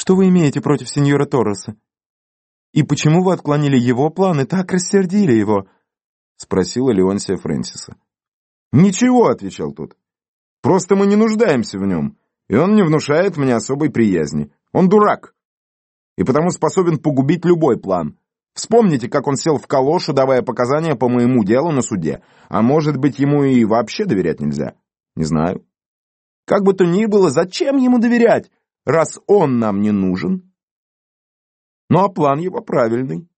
Что вы имеете против сеньора Торреса? И почему вы отклонили его план и так рассердили его?» Спросила Леонсия Фрэнсиса. «Ничего», — отвечал тот. «Просто мы не нуждаемся в нем, и он не внушает мне особой приязни. Он дурак, и потому способен погубить любой план. Вспомните, как он сел в калошу, давая показания по моему делу на суде. А может быть, ему и вообще доверять нельзя? Не знаю. Как бы то ни было, зачем ему доверять, раз он нам не нужен? Ну а план его правильный.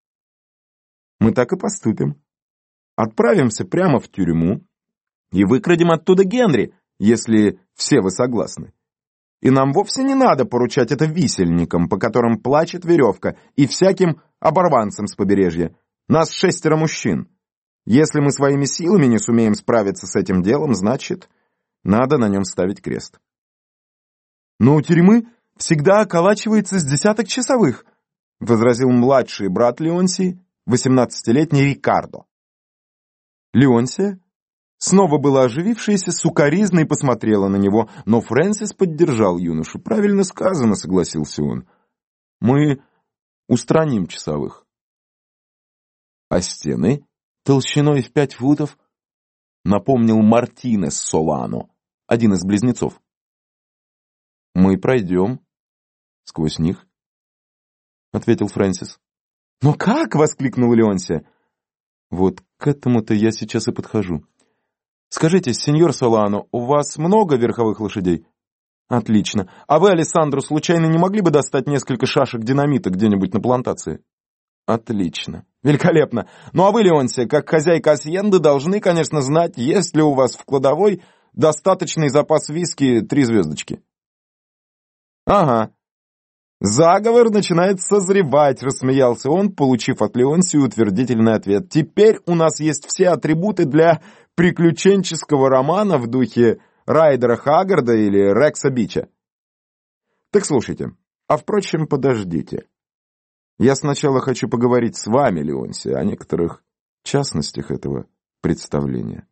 Мы так и поступим. Отправимся прямо в тюрьму и выкрадем оттуда Генри, если все вы согласны. И нам вовсе не надо поручать это висельникам, по которым плачет веревка, и всяким оборванцам с побережья. Нас шестеро мужчин. Если мы своими силами не сумеем справиться с этим делом, значит, надо на нем ставить крест. Но у тюрьмы всегда околачивается с десяток часовых, возразил младший брат Леонсии, восемнадцатилетний Рикардо. Леонсия снова была оживившаяся, сукоризна и посмотрела на него, но Фрэнсис поддержал юношу. «Правильно сказано», — согласился он. «Мы устраним часовых». «А стены толщиной в пять футов?» — напомнил Мартинес Солано, один из близнецов. «Мы пройдем сквозь них», — ответил Фрэнсис. «Но как?» — воскликнул Леонсия. «Вот к этому-то я сейчас и подхожу. Скажите, сеньор Солано, у вас много верховых лошадей? Отлично. А вы, Алессандро, случайно не могли бы достать несколько шашек динамита где-нибудь на плантации? Отлично. Великолепно. Ну а вы, Леонсия, как хозяйка Асьенды, должны, конечно, знать, есть ли у вас в кладовой достаточный запас виски три звездочки. Ага. Заговор начинает созревать, рассмеялся он, получив от Леонсии утвердительный ответ. Теперь у нас есть все атрибуты для приключенческого романа в духе Райдера Хаггарда или Рекса Бича. Так слушайте, а впрочем, подождите. Я сначала хочу поговорить с вами, Леонси, о некоторых частностях этого представления.